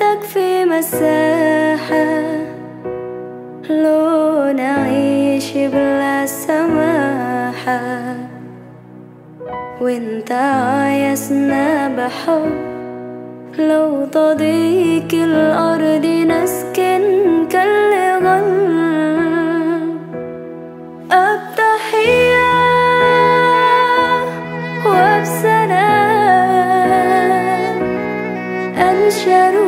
ما تكفي مساحة لو نعيش بلا سماحة. وإنت عايزنا بحب لو تضيق الأرض نسكن كل التحية وبسلام أنشر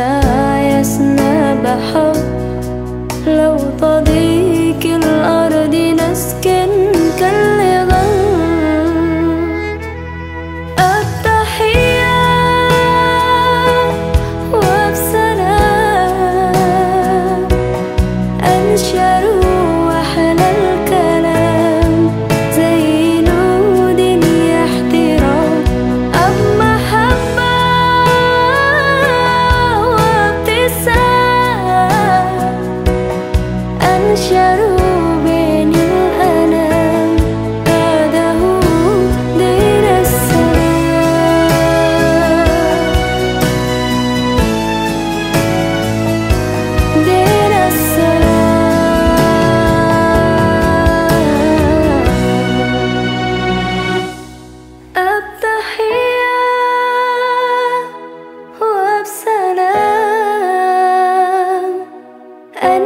وانت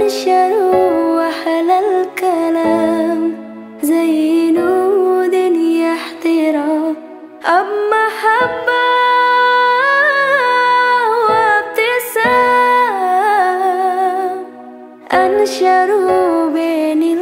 أنشروا وأحلى الكلام. زي نود احترام. أب محبة وابتسام. أنشروا بين